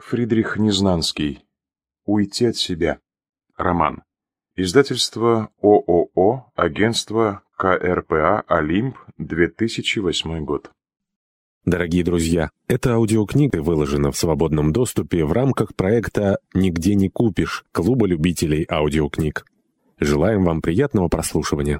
Фридрих Незнанский. Уйти от себя. Роман. Издательство ООО, агентство КРПА «Олимп», 2008 год. Дорогие друзья, эта аудиокнига выложена в свободном доступе в рамках проекта «Нигде не купишь» Клуба любителей аудиокниг. Желаем вам приятного прослушивания.